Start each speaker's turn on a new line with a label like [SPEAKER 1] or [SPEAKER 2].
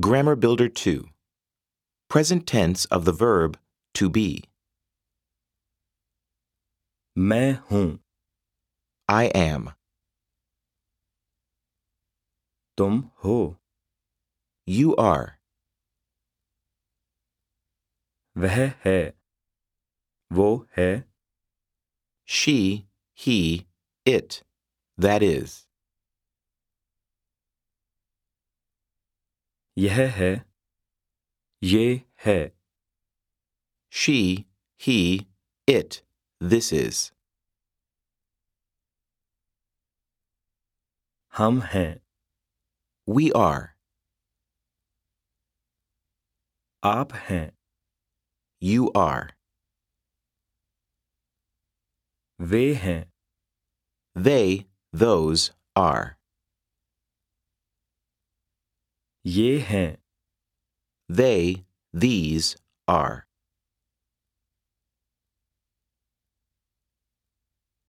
[SPEAKER 1] Grammar Builder 2. Present tense of the verb to be.
[SPEAKER 2] मैं हूँ
[SPEAKER 1] I am.
[SPEAKER 2] तुम हो
[SPEAKER 1] You are.
[SPEAKER 2] वह है वो है
[SPEAKER 1] She, he, it. That is.
[SPEAKER 2] यह है ये है
[SPEAKER 1] She, he, it. This is.
[SPEAKER 2] हम हैं
[SPEAKER 1] We are.
[SPEAKER 2] आप हैं
[SPEAKER 1] You are.
[SPEAKER 2] वे हैं
[SPEAKER 1] They, those, are. They, these, are.